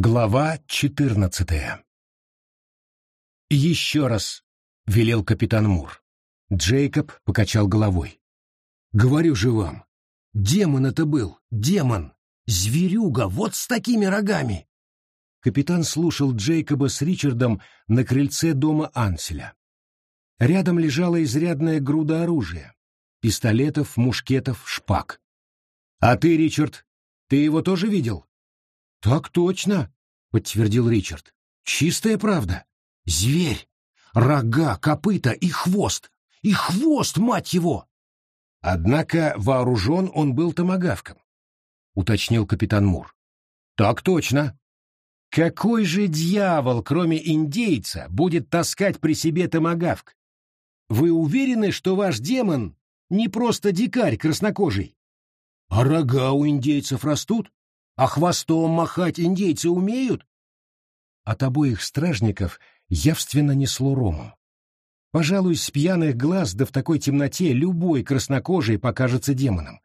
Глава четырнадцатая «Еще раз», — велел капитан Мур. Джейкоб покачал головой. «Говорю же вам, демон это был, демон! Зверюга, вот с такими рогами!» Капитан слушал Джейкоба с Ричардом на крыльце дома Анселя. Рядом лежала изрядная груда оружия. Пистолетов, мушкетов, шпаг. «А ты, Ричард, ты его тоже видел?» «Так точно», — подтвердил Ричард. «Чистая правда. Зверь. Рога, копыта и хвост. И хвост, мать его!» «Однако вооружен он был томагавком», — уточнил капитан Мур. «Так точно. Какой же дьявол, кроме индейца, будет таскать при себе томагавк? Вы уверены, что ваш демон не просто дикарь краснокожий? А рога у индейцев растут? А хвостом махать индейцы умеют? От обоих стражников явственно несло ромом. Пожалуй, с пьяных глаз да в такой темноте любой краснокожий покажется демоном,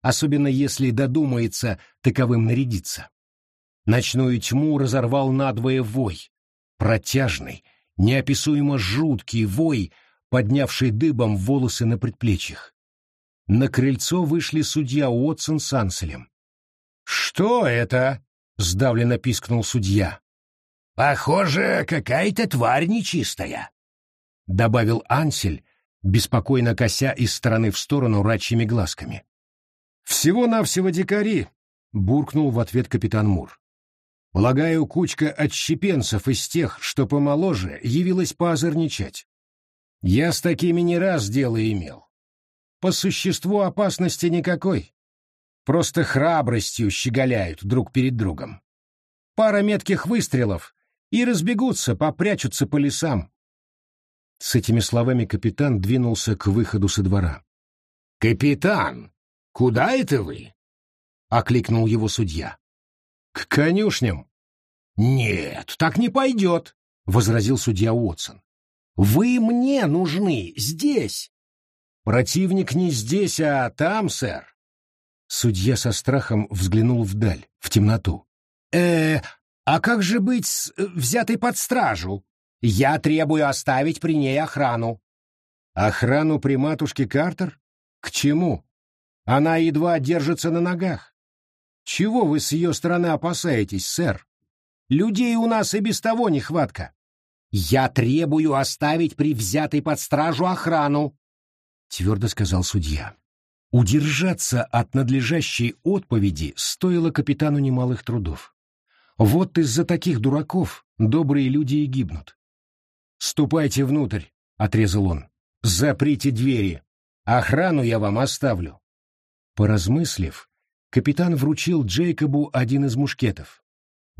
особенно если додумается таковым нарядиться. Ночную тьму разорвал надвое вой, протяжный, неописуемо жуткий вой, поднявший дыбом волосы на предплечьях. На крыльцо вышли судья Уотсон с Анселем. «Что это?» — сдавленно пискнул судья. «Похоже, какая-то тварь нечистая», — добавил Ансель, беспокойно кося из стороны в сторону рачьими глазками. «Всего-навсего дикари», — буркнул в ответ капитан Мур. «Полагаю, кучка отщепенцев из тех, что помоложе, явилась поозорничать. Я с такими не раз дело имел. По существу опасности никакой просто храбростью щеголяют друг перед другом. Пара метких выстрелов и разбегутся, попрячутся по лесам. С этими словами капитан двинулся к выходу со двора. «Капитан, куда это вы?» — окликнул его судья. «К конюшням». «Нет, так не пойдет», — возразил судья Уотсон. «Вы мне нужны здесь». «Противник не здесь, а там, сэр», Судья со страхом взглянул вдаль, в темноту. э а как же быть с э, взятой под стражу? Я требую оставить при ней охрану». «Охрану при матушке Картер? К чему? Она едва держится на ногах. Чего вы с ее стороны опасаетесь, сэр? Людей у нас и без того нехватка». «Я требую оставить при взятой под стражу охрану», — твердо сказал судья. Удержаться от надлежащей отповеди стоило капитану немалых трудов. Вот из-за таких дураков добрые люди и гибнут. «Ступайте внутрь», — отрезал он. «Заприте двери. Охрану я вам оставлю». Поразмыслив, капитан вручил Джейкобу один из мушкетов.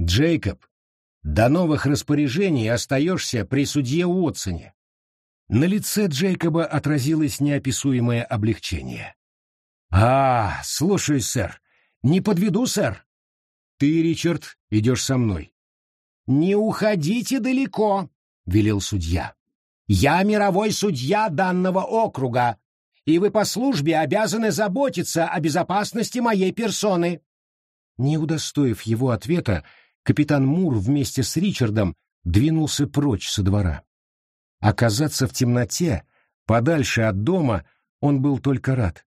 «Джейкоб, до новых распоряжений остаешься при судье Уотсоне». На лице Джейкоба отразилось неописуемое облегчение. «А, слушаюсь, сэр. Не подведу, сэр. Ты, Ричард, идешь со мной». «Не уходите далеко», — велел судья. «Я мировой судья данного округа, и вы по службе обязаны заботиться о безопасности моей персоны». Не удостоив его ответа, капитан Мур вместе с Ричардом двинулся прочь со двора. Оказаться в темноте, подальше от дома, он был только рад.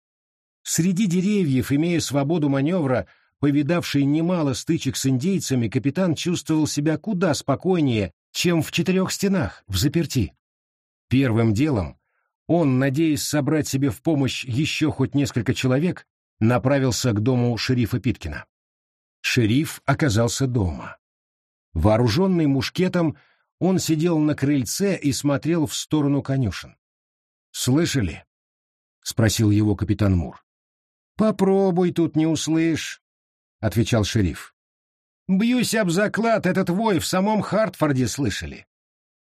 Среди деревьев, имея свободу маневра, повидавший немало стычек с индейцами, капитан чувствовал себя куда спокойнее, чем в четырех стенах, в заперти. Первым делом он, надеясь собрать себе в помощь еще хоть несколько человек, направился к дому шерифа Питкина. Шериф оказался дома. Вооруженный мушкетом, он сидел на крыльце и смотрел в сторону конюшен. «Слышали?» — спросил его капитан Мур. «Попробуй тут не услышь», — отвечал шериф. «Бьюсь об заклад, этот вой в самом Хартфорде слышали.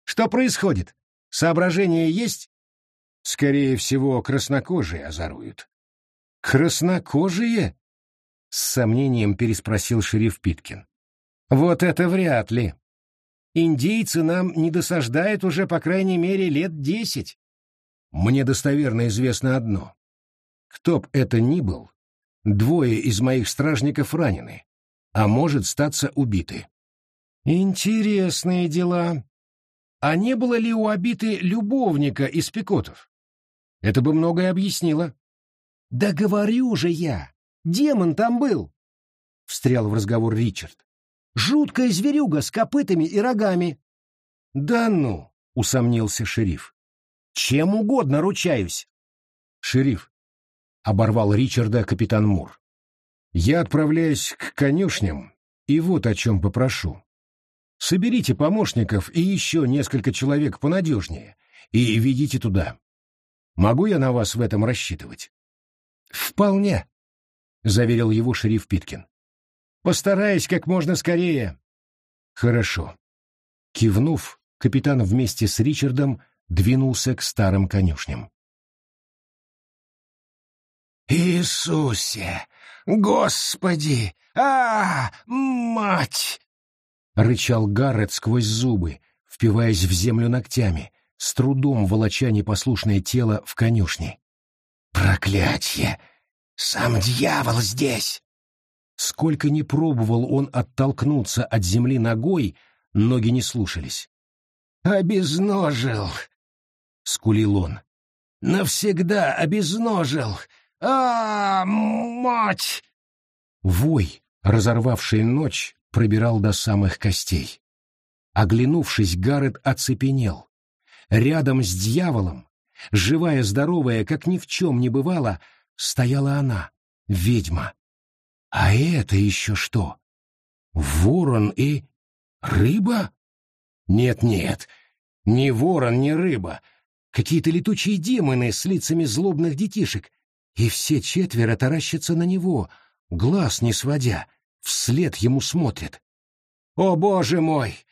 Что происходит? Соображения есть?» «Скорее всего, краснокожие озоруют». «Краснокожие?» — с сомнением переспросил шериф Питкин. «Вот это вряд ли. Индейцы нам не досаждают уже, по крайней мере, лет десять. Мне достоверно известно одно. Кто б это ни был, двое из моих стражников ранены, а может статься убиты. Интересные дела. А не было ли у обиты любовника из Пикотов? Это бы многое объяснило. Да говорю же я, демон там был, встрял в разговор Ричард. Жуткая зверюга с копытами и рогами. Да ну, усомнился шериф. Чем угодно ручаюсь. Шериф, оборвал Ричарда капитан Мур. Я отправляюсь к конюшням, и вот о чем попрошу. Соберите помощников и еще несколько человек понадежнее, и ведите туда. Могу я на вас в этом рассчитывать? Вполне, — заверил его шериф Питкин. Постараюсь как можно скорее. Хорошо. Кивнув, капитан вместе с Ричардом двинулся к старым конюшням. «Иисусе! Господи! а, мать!» — рычал Гаррет сквозь зубы, впиваясь в землю ногтями, с трудом волоча непослушное тело в конюшне. «Проклятье! Сам дьявол здесь!» Сколько ни пробовал он оттолкнуться от земли ногой, ноги не слушались. «Обезножил!» — скулил он. «Навсегда обезножил! А, мать!» Вой, разорвавший ночь, пробирал до самых костей. Оглянувшись, Гаррет оцепенел. Рядом с дьяволом, живая, здоровая, как ни в чем не бывало, стояла она, ведьма. А это еще что? Ворон и... рыба? Нет-нет, ни ворон, ни рыба. Какие-то летучие демоны с лицами злобных детишек. И все четверо таращатся на него, глаз не сводя, вслед ему смотрят. «О, Боже мой!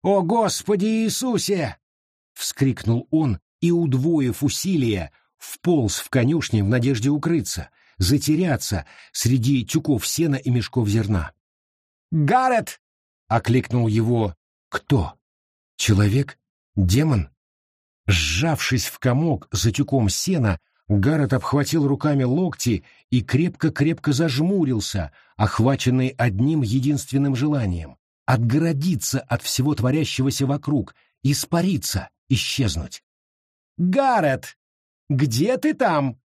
О, Господи Иисусе!» — вскрикнул он и, удвоив усилия, вполз в конюшни в надежде укрыться, затеряться среди тюков сена и мешков зерна. «Гаррет!» — окликнул его кто? Человек? Демон? Сжавшись в комок за тюком сена, Гаррет обхватил руками локти и крепко-крепко зажмурился, охваченный одним единственным желанием — отгородиться от всего творящегося вокруг, испариться, исчезнуть. «Гаррет! Где ты там?»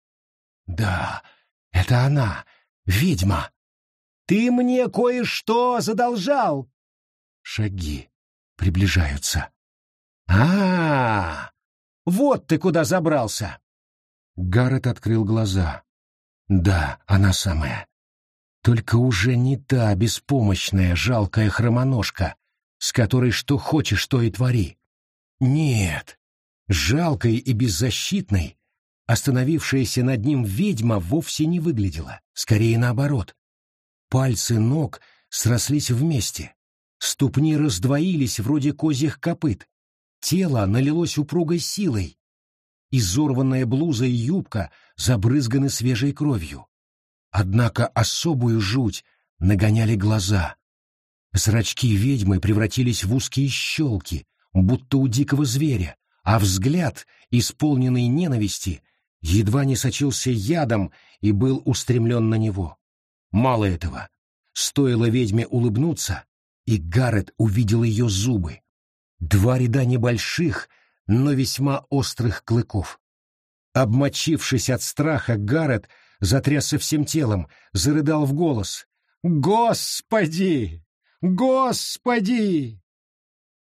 «Да, это она, ведьма!» «Ты мне кое-что задолжал!» Шаги приближаются. а, -а, -а Вот ты куда забрался!» Гаррет открыл глаза. «Да, она самая. Только уже не та беспомощная, жалкая хромоножка, с которой что хочешь, то и твори. Нет, жалкой и беззащитной остановившаяся над ним ведьма вовсе не выглядела, скорее наоборот. Пальцы ног срослись вместе, ступни раздвоились вроде козьих копыт, тело налилось упругой силой, изорванная блуза и юбка забрызганы свежей кровью. Однако особую жуть нагоняли глаза. Зрачки ведьмы превратились в узкие щелки, будто у дикого зверя, а взгляд, исполненный ненависти, едва не сочился ядом и был устремлен на него. Мало этого. Стоило ведьме улыбнуться, и Гаррет увидел ее зубы. Два ряда небольших, но весьма острых клыков. Обмочившись от страха, Гаррет затрясся всем телом, зарыдал в голос. «Господи! Господи!»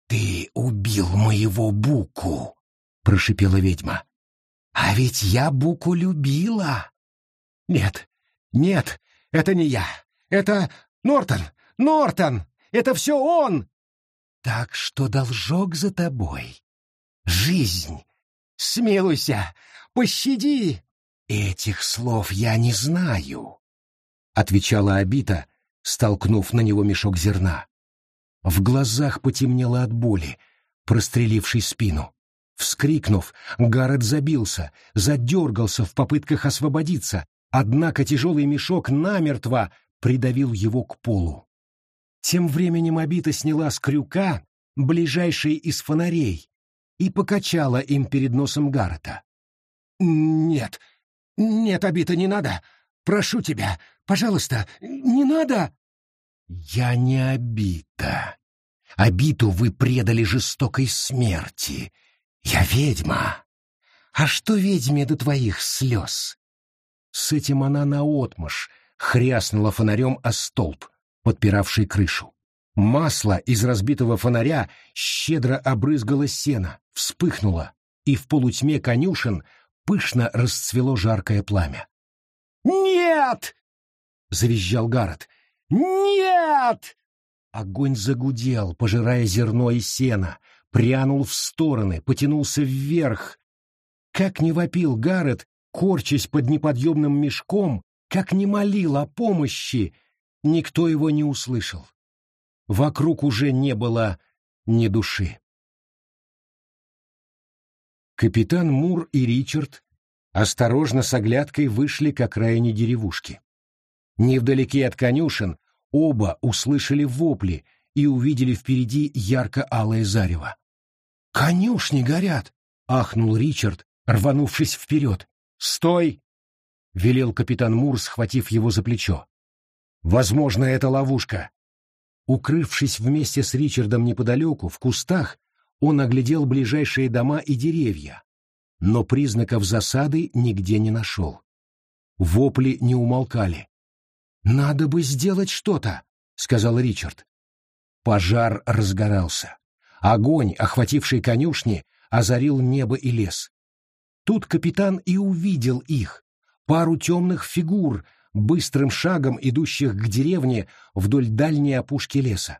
«Ты убил моего Буку!» — прошипела ведьма. «А ведь я Буку любила!» «Нет, нет, это не я. Это Нортон! Нортон! Это все он!» «Так что должок за тобой. Жизнь! Смилуйся! Пощади!» «Этих слов я не знаю», — отвечала Абита, столкнув на него мешок зерна. В глазах потемнело от боли, прострелившей спину. Вскрикнув, Гаррет забился, задергался в попытках освободиться, однако тяжелый мешок намертво придавил его к полу. Тем временем Абита сняла с крюка ближайший из фонарей и покачала им перед носом Гаррета. «Нет, нет, Абита, не надо! Прошу тебя, пожалуйста, не надо!» «Я не Абита, Обиту вы предали жестокой смерти. Я ведьма. А что ведьме до твоих слез? С этим она наотмашь хряснула фонарем о столб, подпиравший крышу. Масло из разбитого фонаря щедро обрызгало сено, вспыхнуло, и в полутьме конюшен пышно расцвело жаркое пламя. «Нет!» — завизжал Гаррет. «Нет!» Огонь загудел, пожирая зерно и сено, прянул в стороны, потянулся вверх. Как не вопил Гаррет, корчась под неподъемным мешком, как не молил о помощи, никто его не услышал. Вокруг уже не было ни души. Капитан Мур и Ричард осторожно с оглядкой вышли к окраине деревушки. Невдалеке от конюшен оба услышали вопли и увидели впереди ярко-алое зарево. «Конюшни горят!» — ахнул Ричард, рванувшись вперед. «Стой!» — велел капитан Мур, схватив его за плечо. «Возможно, это ловушка». Укрывшись вместе с Ричардом неподалеку, в кустах, он оглядел ближайшие дома и деревья, но признаков засады нигде не нашел. Вопли не умолкали. «Надо бы сделать что-то», — сказал Ричард. Пожар разгорался. Огонь, охвативший конюшни, озарил небо и лес. Тут капитан и увидел их, пару темных фигур, быстрым шагом идущих к деревне вдоль дальней опушки леса.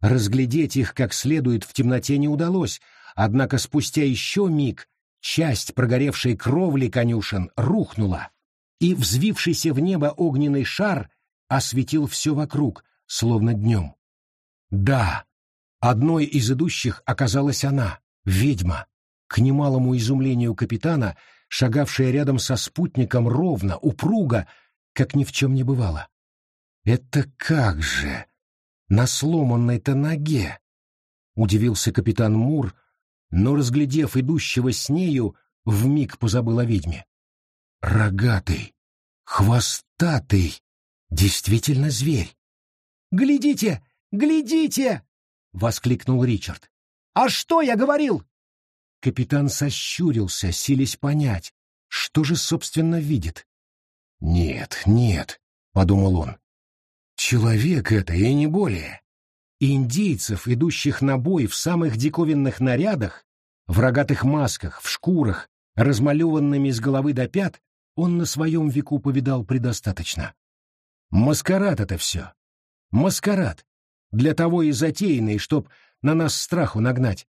Разглядеть их как следует в темноте не удалось, однако спустя еще миг часть прогоревшей кровли конюшен рухнула, и взвившийся в небо огненный шар осветил все вокруг, словно днем. Да, одной из идущих оказалась она, ведьма, к немалому изумлению капитана, шагавшая рядом со спутником ровно, упруго, как ни в чем не бывало. «Это как же!» На сломанной-то ноге? Удивился капитан Мур, но, разглядев идущего с нею, вмиг позабыл о ведьме. Рогатый, хвостатый, действительно зверь. «Глядите! Глядите!» — воскликнул Ричард. «А что я говорил?» Капитан сощурился, силясь понять, что же, собственно, видит. «Нет, нет», — подумал он, Человек это и не более. Индейцев, идущих на бой в самых диковинных нарядах, в рогатых масках, в шкурах, размалеванными с головы до пят, он на своем веку повидал предостаточно. Маскарад это все. Маскарад. Для того и затеянный, чтоб на нас страху нагнать.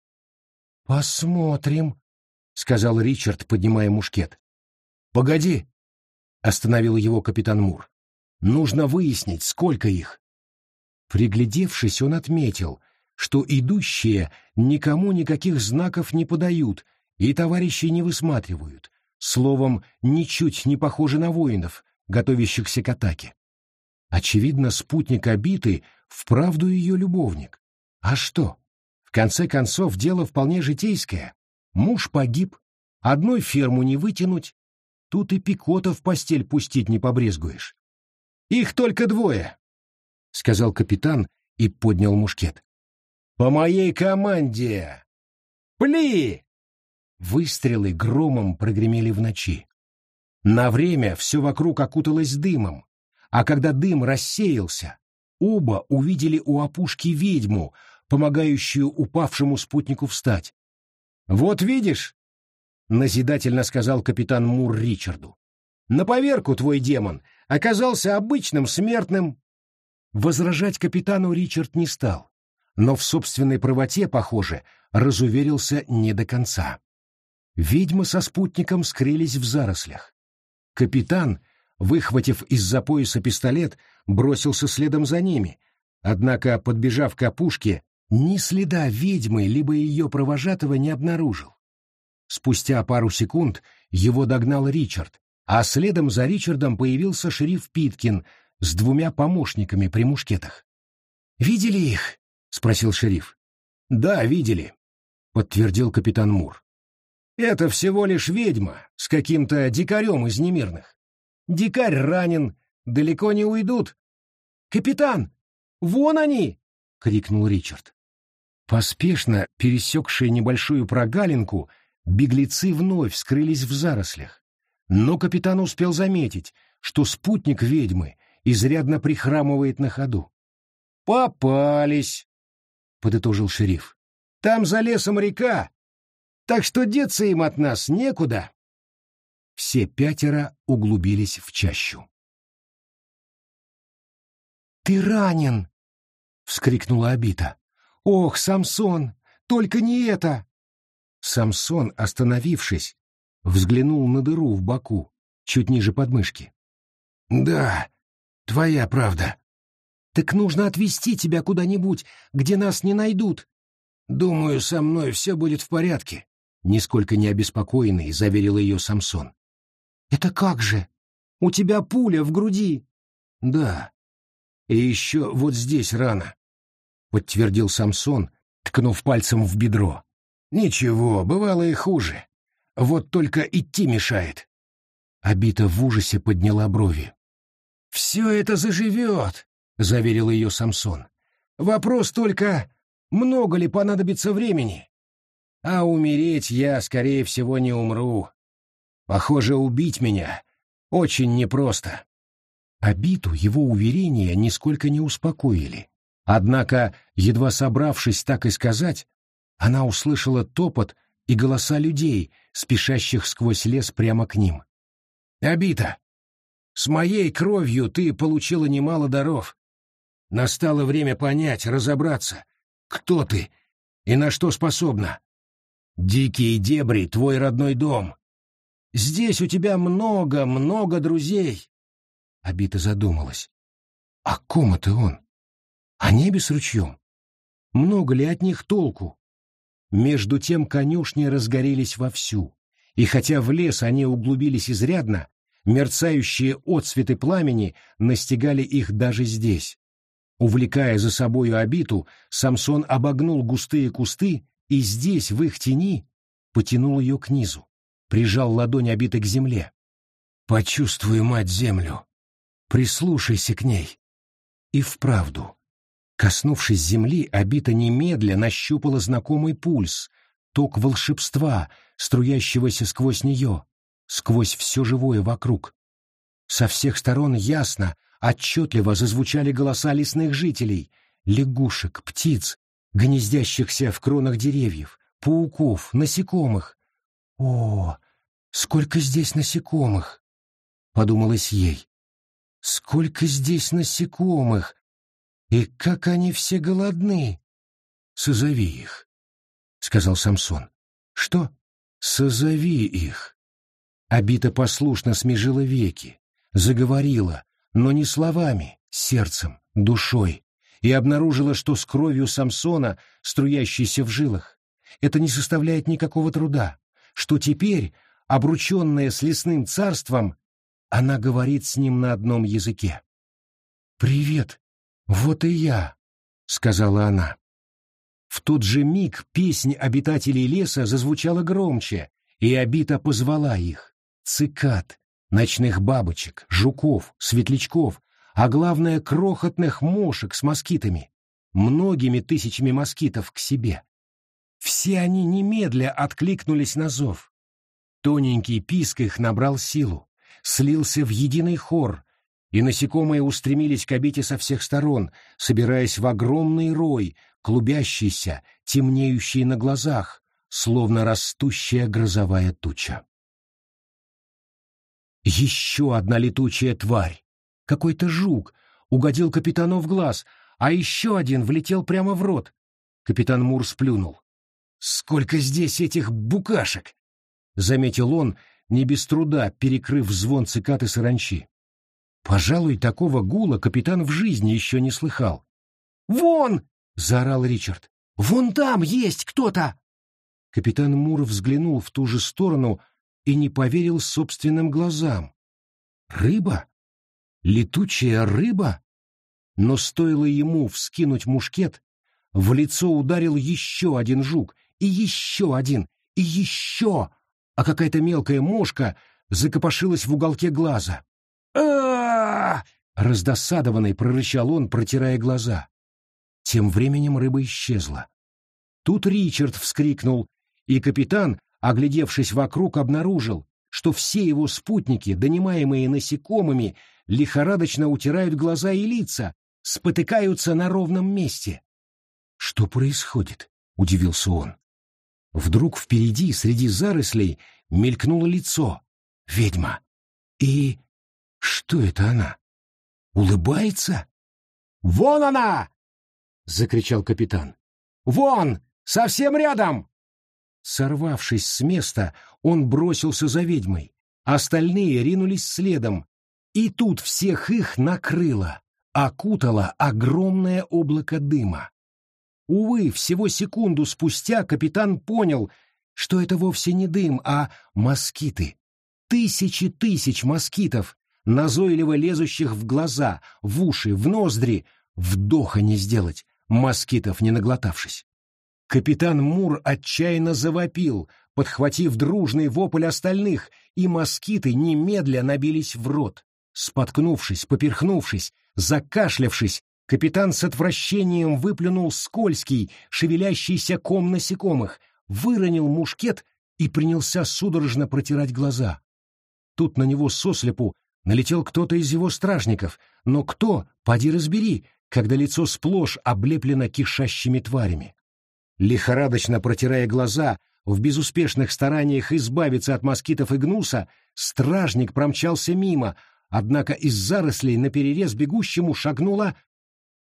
«Посмотрим», — сказал Ричард, поднимая мушкет. «Погоди», — остановил его капитан Мур. Нужно выяснить, сколько их. Приглядевшись, он отметил, что идущие никому никаких знаков не подают и товарищей не высматривают, словом, ничуть не похожи на воинов, готовящихся к атаке. Очевидно, спутник обиты вправду ее любовник. А что? В конце концов, дело вполне житейское. Муж погиб, одной ферму не вытянуть, тут и пикота в постель пустить не побрезгуешь. Их только двое, — сказал капитан и поднял мушкет. По моей команде! Пли! Выстрелы громом прогремели в ночи. На время все вокруг окуталось дымом, а когда дым рассеялся, оба увидели у опушки ведьму, помогающую упавшему спутнику встать. «Вот видишь», — назидательно сказал капитан Мур Ричарду, — «на поверку твой демон оказался обычным смертным. Возражать капитану Ричард не стал, но в собственной правоте, похоже, разуверился не до конца. Ведьмы со спутником скрылись в зарослях. Капитан, выхватив из-за пояса пистолет, бросился следом за ними, однако, подбежав к опушке, ни следа ведьмы либо ее провожатого не обнаружил. Спустя пару секунд его догнал Ричард, а следом за Ричардом появился шериф Питкин с двумя помощниками при мушкетах. «Видели их?» — спросил шериф. «Да, видели», — подтвердил капитан Мур. «Это всего лишь ведьма с каким-то дикарем из немирных. Дикарь ранен, далеко не уйдут». «Капитан, вон они!» — крикнул Ричард. Поспешно пересекшие небольшую прогалинку, беглецы вновь скрылись в зарослях. Но капитан успел заметить, что спутник ведьмы изрядно прихрамывает на ходу. «Попались!» — подытожил шериф. «Там за лесом река, так что деться им от нас некуда». Все пятеро углубились в чащу. «Ты ранен!» — вскрикнула Абита. «Ох, Самсон, только не это!» Самсон, остановившись, взглянул на дыру в боку, чуть ниже подмышки. «Да, твоя правда». «Так нужно отвезти тебя куда-нибудь, где нас не найдут». «Думаю, со мной все будет в порядке», — нисколько не обеспокоенный заверил ее Самсон. «Это как же? У тебя пуля в груди». «Да. И еще вот здесь рана подтвердил Самсон, ткнув пальцем в бедро. Ничего, бывало и хуже. Вот только идти мешает. Абита в ужасе подняла брови. «Все это заживет», — заверил ее Самсон. «Вопрос только, много ли понадобится времени? А умереть я, скорее всего, не умру. Похоже, убить меня очень непросто». Абиту его уверения нисколько не успокоили. Однако, едва собравшись так и сказать, она услышала топот и голоса людей, спешащих сквозь лес прямо к ним. «Абита, с моей кровью ты получила немало даров. Настало время понять, разобраться, кто ты и на что способна. Дикие дебри — твой родной дом. Здесь у тебя много-много друзей». Абита задумалась. «О ком это он?» О небе с ручьем? Много ли от них толку? Между тем конюшни разгорелись вовсю, и хотя в лес они углубились изрядно, мерцающие отцветы пламени настигали их даже здесь. Увлекая за собою обиту, Самсон обогнул густые кусты и здесь, в их тени, потянул ее к низу, прижал ладонь обиты к земле. «Почувствуй, мать, землю, прислушайся к ней». И вправду, Коснувшись земли, Абита немедля нащупала знакомый пульс, ток волшебства, струящегося сквозь нее, сквозь все живое вокруг. Со всех сторон ясно, отчетливо зазвучали голоса лесных жителей, лягушек, птиц, гнездящихся в кронах деревьев, пауков, насекомых. «О, сколько здесь насекомых!» — подумалось ей. «Сколько здесь насекомых!» И как они все голодны! Созови их, — сказал Самсон. Что? Созови их. Абита послушно смежила веки, заговорила, но не словами, сердцем, душой, и обнаружила, что с кровью Самсона, струящейся в жилах, это не составляет никакого труда, что теперь, обрученная с лесным царством, она говорит с ним на одном языке. «Привет, «Вот и я», — сказала она. В тот же миг песнь обитателей леса зазвучала громче, и Абита позвала их. Цикад, ночных бабочек, жуков, светлячков, а главное, крохотных мошек с москитами, многими тысячами москитов к себе. Все они немедля откликнулись на зов. Тоненький писк их набрал силу, слился в единый хор, и насекомые устремились к обите со всех сторон, собираясь в огромный рой, клубящийся, темнеющий на глазах, словно растущая грозовая туча. Еще одна летучая тварь, какой-то жук, угодил капитану в глаз, а еще один влетел прямо в рот. Капитан Мур сплюнул. «Сколько здесь этих букашек!» — заметил он, не без труда перекрыв звон цикаты саранчи. Пожалуй, такого гула капитан в жизни еще не слыхал. «Вон!» — заорал Ричард. «Вон там есть кто-то!» Капитан Мур взглянул в ту же сторону и не поверил собственным глазам. «Рыба? Летучая рыба?» Но стоило ему вскинуть мушкет, в лицо ударил еще один жук, и еще один, и еще, а какая-то мелкая мошка закопошилась в уголке глаза а Раздосадованный прорычал он, протирая глаза. Тем временем рыба исчезла. Тут Ричард вскрикнул, и капитан, оглядевшись вокруг, обнаружил, что все его спутники, донимаемые насекомыми, лихорадочно утирают глаза и лица, спотыкаются на ровном месте. «Что происходит?» — удивился он. Вдруг впереди, среди зарослей, мелькнуло лицо. Ведьма. И что это она? Улыбается? «Вон она!» — закричал капитан. «Вон! Совсем рядом!» Сорвавшись с места, он бросился за ведьмой. Остальные ринулись следом. И тут всех их накрыло, окутало огромное облако дыма. Увы, всего секунду спустя капитан понял, что это вовсе не дым, а москиты. Тысячи тысяч москитов, назойливо лезущих в глаза, в уши, в ноздри, вдоха не сделать, москитов не наглотавшись. Капитан Мур отчаянно завопил, подхватив дружный вопль остальных, и москиты немедля набились в рот. Споткнувшись, поперхнувшись, закашлявшись, капитан с отвращением выплюнул скользкий, шевелящийся ком насекомых, выронил мушкет и принялся судорожно протирать глаза. Тут на него сослепу налетел кто-то из его стражников, но кто, поди разбери, когда лицо сплошь облеплено кишащими тварями. Лихорадочно протирая глаза, в безуспешных стараниях избавиться от москитов и гнуса, стражник промчался мимо, однако из зарослей наперерез бегущему шагнула...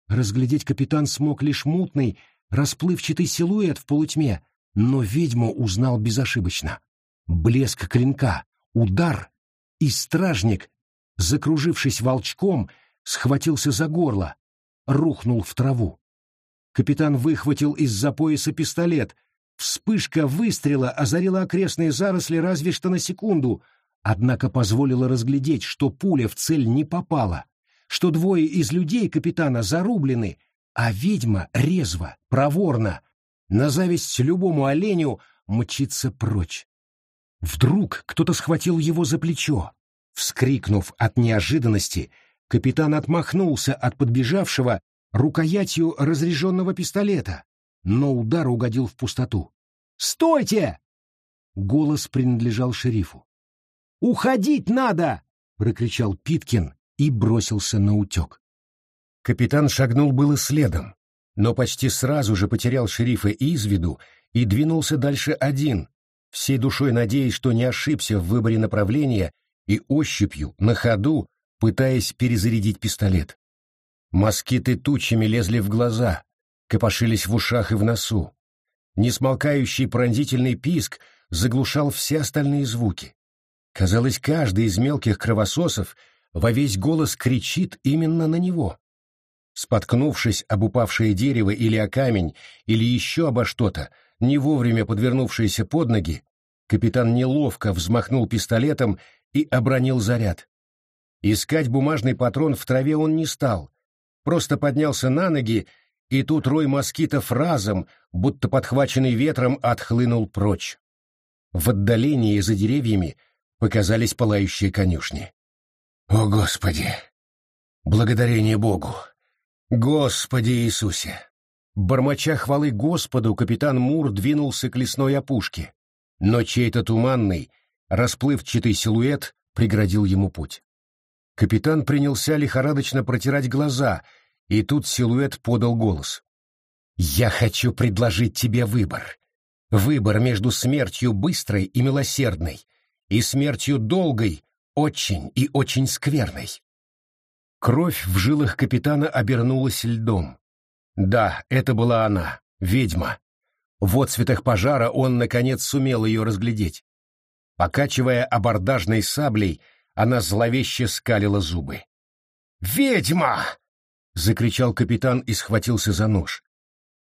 Разглядеть капитан смог лишь мутный, расплывчатый силуэт в полутьме, но ведьму узнал безошибочно. Блеск клинка, удар, и стражник, закружившись волчком, схватился за горло, рухнул в траву. Капитан выхватил из-за пояса пистолет. Вспышка выстрела озарила окрестные заросли разве что на секунду, однако позволила разглядеть, что пуля в цель не попала, что двое из людей капитана зарублены, а ведьма резво, проворно, на зависть любому оленю, мчится прочь. Вдруг кто-то схватил его за плечо. Вскрикнув от неожиданности, капитан отмахнулся от подбежавшего рукоятью разряженного пистолета, но удар угодил в пустоту. «Стойте!» Голос принадлежал шерифу. «Уходить надо!» — прокричал Питкин и бросился на утек. Капитан шагнул было следом, но почти сразу же потерял шерифа из виду и двинулся дальше один, всей душой надеясь, что не ошибся в выборе направления и ощупью, на ходу, пытаясь перезарядить пистолет. Москиты тучами лезли в глаза, копошились в ушах и в носу. Несмолкающий пронзительный писк заглушал все остальные звуки. Казалось, каждый из мелких кровососов во весь голос кричит именно на него. Споткнувшись об упавшее дерево или о камень, или еще обо что-то, не вовремя подвернувшееся под ноги, капитан неловко взмахнул пистолетом и обронил заряд. Искать бумажный патрон в траве он не стал, просто поднялся на ноги, и тут рой москитов разом, будто подхваченный ветром, отхлынул прочь. В отдалении за деревьями показались пылающие конюшни. «О, Господи! Благодарение Богу! Господи Иисусе!» Бормоча хвалы Господу, капитан Мур двинулся к лесной опушке, но чей-то туманный, расплывчатый силуэт преградил ему путь. Капитан принялся лихорадочно протирать глаза, и тут силуэт подал голос. «Я хочу предложить тебе выбор. Выбор между смертью быстрой и милосердной и смертью долгой, очень и очень скверной». Кровь в жилах капитана обернулась льдом. Да, это была она, ведьма. В отцветах пожара он, наконец, сумел ее разглядеть. Покачивая абордажной саблей, она зловеще скалила зубы. «Ведьма!» — закричал капитан и схватился за нож.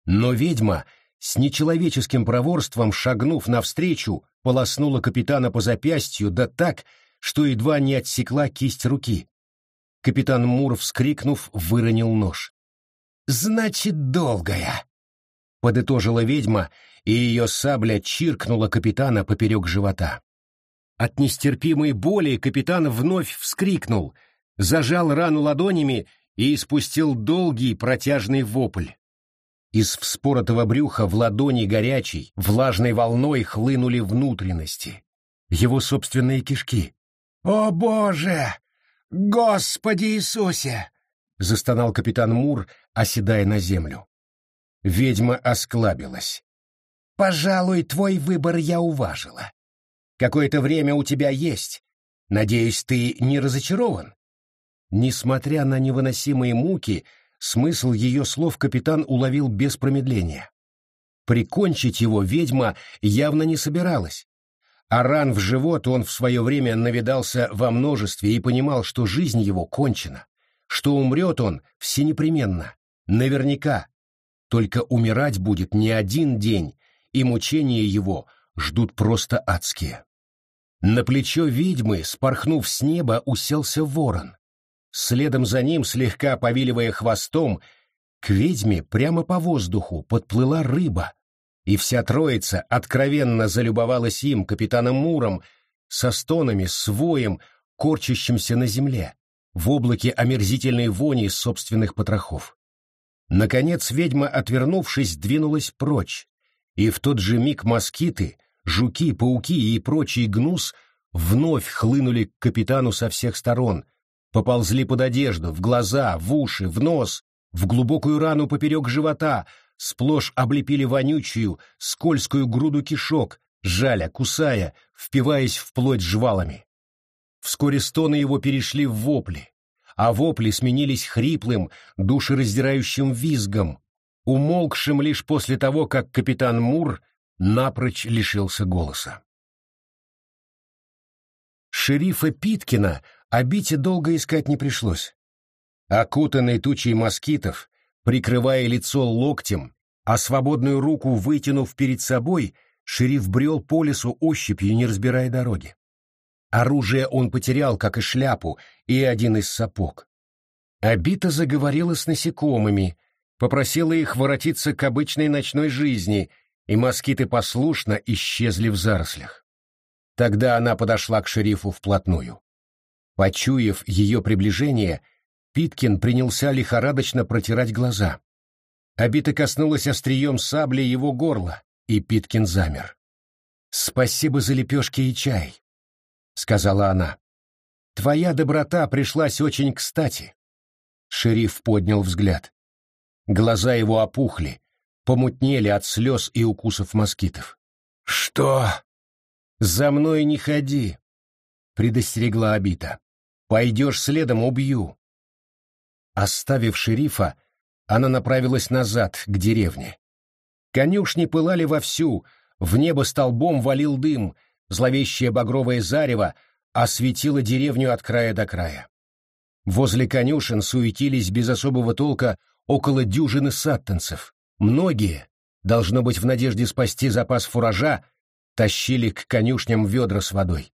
Но ведьма, с нечеловеческим проворством шагнув навстречу, полоснула капитана по запястью, да так, что едва не отсекла кисть руки. Капитан Мур, вскрикнув, выронил нож. «Значит, долгая!» — подытожила ведьма, и ее сабля чиркнула капитана поперек живота. От нестерпимой боли капитан вновь вскрикнул, зажал рану ладонями и испустил долгий протяжный вопль. Из вспоротого брюха в ладони горячей, влажной волной хлынули внутренности. Его собственные кишки. «О, Боже! Господи Иисусе!» — застонал капитан Мур, оседая на землю. Ведьма осклабилась. «Пожалуй, твой выбор я уважила. Какое-то время у тебя есть. Надеюсь, ты не разочарован?» Несмотря на невыносимые муки, смысл ее слов капитан уловил без промедления. Прикончить его ведьма явно не собиралась. А ран в живот он в свое время навидался во множестве и понимал, что жизнь его кончена, что умрет он всенепременно, наверняка, только умирать будет не один день, и мучения его ждут просто адские. На плечо ведьмы, спорхнув с неба, уселся ворон. Следом за ним, слегка повиливая хвостом, к ведьме прямо по воздуху подплыла рыба, и вся троица откровенно залюбовалась им, капитаном Муром, со стонами, с воем, корчащимся на земле, в облаке омерзительной вони собственных потрохов. Наконец ведьма, отвернувшись, двинулась прочь, и в тот же миг москиты, жуки, пауки и прочий гнус вновь хлынули к капитану со всех сторон, поползли под одежду, в глаза, в уши, в нос, в глубокую рану поперек живота, сплошь облепили вонючую, скользкую груду кишок, жаля, кусая, впиваясь в плоть жвалами. Вскоре стоны его перешли в вопли, а вопли сменились хриплым, душераздирающим визгом, умолкшим лишь после того, как капитан Мур напрочь лишился голоса. Шерифа Питкина обите долго искать не пришлось. Окутанный тучей москитов, прикрывая лицо локтем, а свободную руку вытянув перед собой, шериф брел по лесу ощупью, не разбирая дороги. Оружие он потерял, как и шляпу, и один из сапог. Обита заговорила с насекомыми, попросила их воротиться к обычной ночной жизни, и москиты послушно исчезли в зарослях. Тогда она подошла к шерифу вплотную. Почуяв ее приближение, Питкин принялся лихорадочно протирать глаза. Обита коснулась острием сабли его горла, и Питкин замер. «Спасибо за лепешки и чай», — сказала она. «Твоя доброта пришлась очень кстати». Шериф поднял взгляд. Глаза его опухли, помутнели от слез и укусов москитов. «Что?» «За мной не ходи», — предостерегла Абита. «Пойдешь следом, убью». Оставив шерифа, она направилась назад, к деревне. Конюшни пылали вовсю, в небо столбом валил дым, зловещее багровое зарево осветило деревню от края до края. Возле конюшен суетились без особого толка около дюжины саттанцев. Многие, должно быть в надежде спасти запас фуража, тащили к конюшням ведра с водой.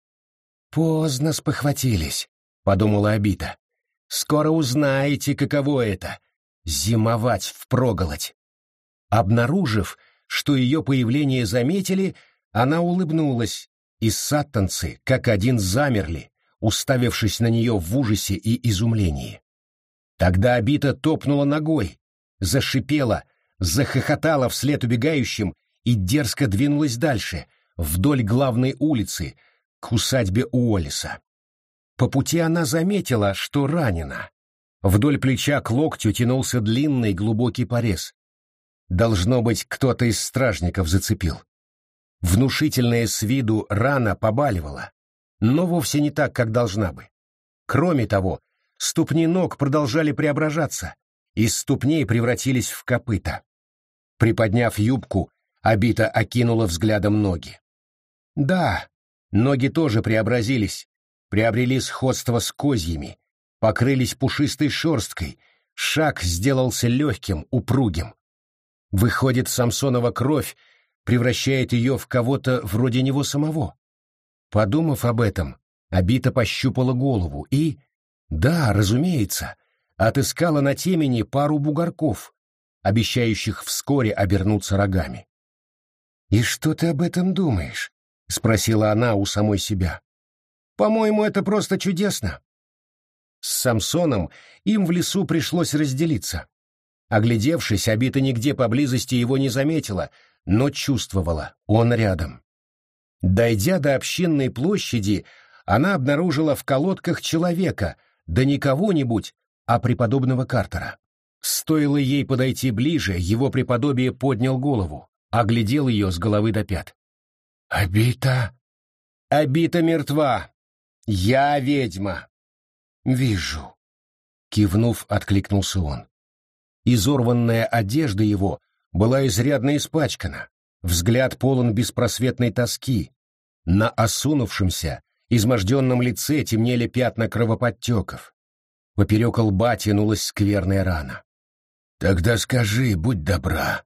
«Поздно спохватились», — подумала Абита. «Скоро узнаете, каково это — зимовать впроголодь». Обнаружив, что ее появление заметили, она улыбнулась, и саттанцы как один замерли, уставившись на нее в ужасе и изумлении. Тогда Абита топнула ногой, зашипела, захохотала вслед убегающим и дерзко двинулась дальше, вдоль главной улицы, к усадьбе Уоллиса. По пути она заметила, что ранена. Вдоль плеча к локтю тянулся длинный глубокий порез. Должно быть, кто-то из стражников зацепил. Внушительная с виду рана побаливала, но вовсе не так, как должна бы. Кроме того, ступни ног продолжали преображаться, из ступней превратились в копыта. Приподняв юбку, Абита окинула взглядом ноги. Да, ноги тоже преобразились, приобрели сходство с козьими, покрылись пушистой шерсткой, шаг сделался легким, упругим. Выходит, Самсонова кровь превращает ее в кого-то вроде него самого. Подумав об этом, Абита пощупала голову и... Да, разумеется, отыскала на темени пару бугорков, обещающих вскоре обернуться рогами. «И что ты об этом думаешь?» — спросила она у самой себя. «По-моему, это просто чудесно». С Самсоном им в лесу пришлось разделиться. Оглядевшись, Абита нигде поблизости его не заметила, но чувствовала, он рядом. Дойдя до общинной площади, она обнаружила в колодках человека, да не кого-нибудь, а преподобного Картера. Стоило ей подойти ближе, его преподобие поднял голову, оглядел ее с головы до пят. «Обита?» «Обита мертва. Я ведьма». «Вижу», — кивнув, откликнулся он. Изорванная одежда его была изрядно испачкана, взгляд полон беспросветной тоски. На осунувшемся, изможденном лице темнели пятна кровоподтеков. Поперек лба тянулась скверная рана. «Тогда скажи, будь добра.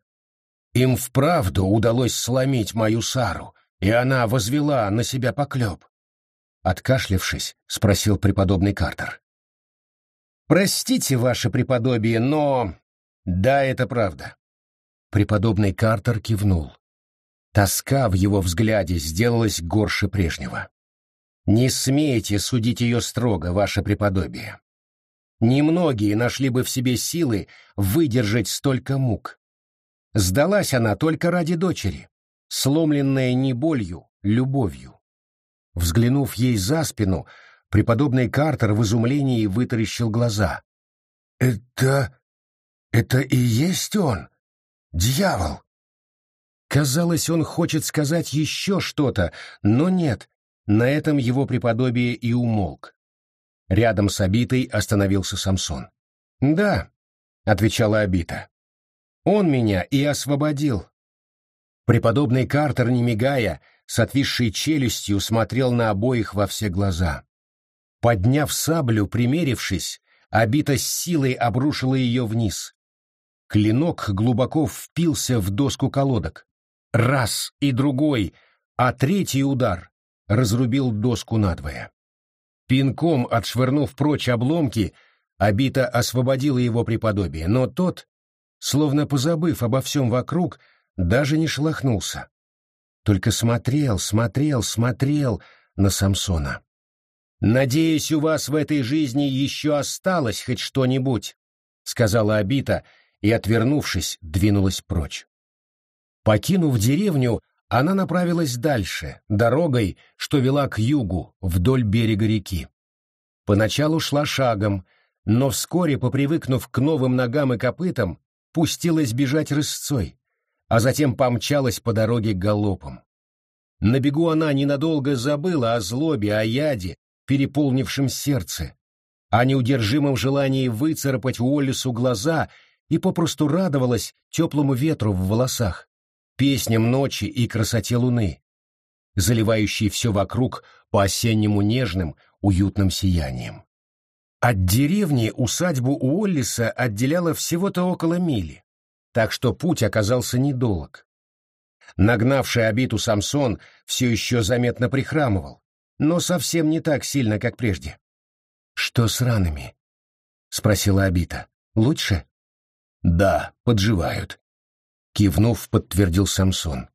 Им вправду удалось сломить мою Сару, и она возвела на себя поклеп?» Откашлявшись, спросил преподобный Картер. «Простите, ваше преподобие, но...» «Да, это правда». Преподобный Картер кивнул. Тоска в его взгляде сделалась горше прежнего. «Не смейте судить ее строго, ваше преподобие. Немногие нашли бы в себе силы выдержать столько мук. Сдалась она только ради дочери, сломленная не болью, любовью. Взглянув ей за спину, преподобный Картер в изумлении вытаращил глаза. «Это... это и есть он? Дьявол!» Казалось, он хочет сказать еще что-то, но нет, на этом его преподобие и умолк. Рядом с Абитой остановился Самсон. «Да», — отвечала Абита, — «он меня и освободил». Преподобный Картер, не мигая, с отвисшей челюстью смотрел на обоих во все глаза. Подняв саблю, примерившись, Абита с силой обрушила ее вниз. Клинок глубоко впился в доску колодок. Раз и другой, а третий удар разрубил доску надвое. Пинком отшвырнув прочь обломки, Абита освободила его преподобие, но тот, словно позабыв обо всем вокруг, даже не шелохнулся. Только смотрел, смотрел, смотрел на Самсона. «Надеюсь, у вас в этой жизни еще осталось хоть что-нибудь», — сказала Абита и, отвернувшись, двинулась прочь. Покинув деревню, она направилась дальше, дорогой, что вела к югу, вдоль берега реки. Поначалу шла шагом, но вскоре, попривыкнув к новым ногам и копытам, пустилась бежать рысцой, а затем помчалась по дороге галопом. На бегу она ненадолго забыла о злобе, о яде, переполнившем сердце, о неудержимом желании выцарапать Уоллесу глаза и попросту радовалась теплому ветру в волосах, песням ночи и красоте луны, заливающей все вокруг по-осеннему нежным, уютным сиянием. От деревни усадьбу Уоллиса отделяло всего-то около мили, так что путь оказался недолг. Нагнавший обиту Самсон все еще заметно прихрамывал, но совсем не так сильно, как прежде. «Что с ранами?» — спросила Абита. «Лучше?» «Да, подживают», Кивнув, подтвердил Самсон.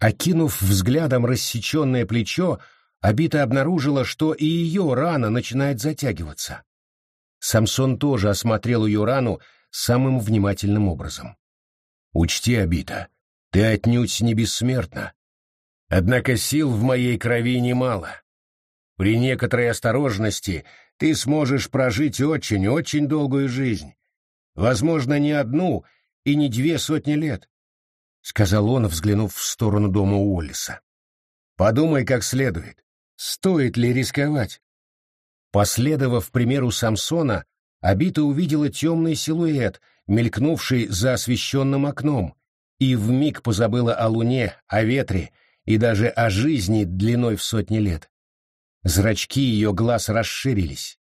Окинув взглядом рассеченное плечо, Абита обнаружила, что и ее рана начинает затягиваться. Самсон тоже осмотрел ее рану самым внимательным образом. «Учти, Абита, ты отнюдь не бессмертна. Однако сил в моей крови немало. При некоторой осторожности ты сможешь прожить очень-очень долгую жизнь. Возможно, не одну, и не две сотни лет, — сказал он, взглянув в сторону дома Уоллиса. — Подумай как следует, стоит ли рисковать. Последовав примеру Самсона, Абита увидела темный силуэт, мелькнувший за освещенным окном, и вмиг позабыла о луне, о ветре и даже о жизни длиной в сотни лет. Зрачки ее глаз расширились,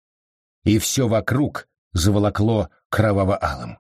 и все вокруг заволокло кроваво-алым.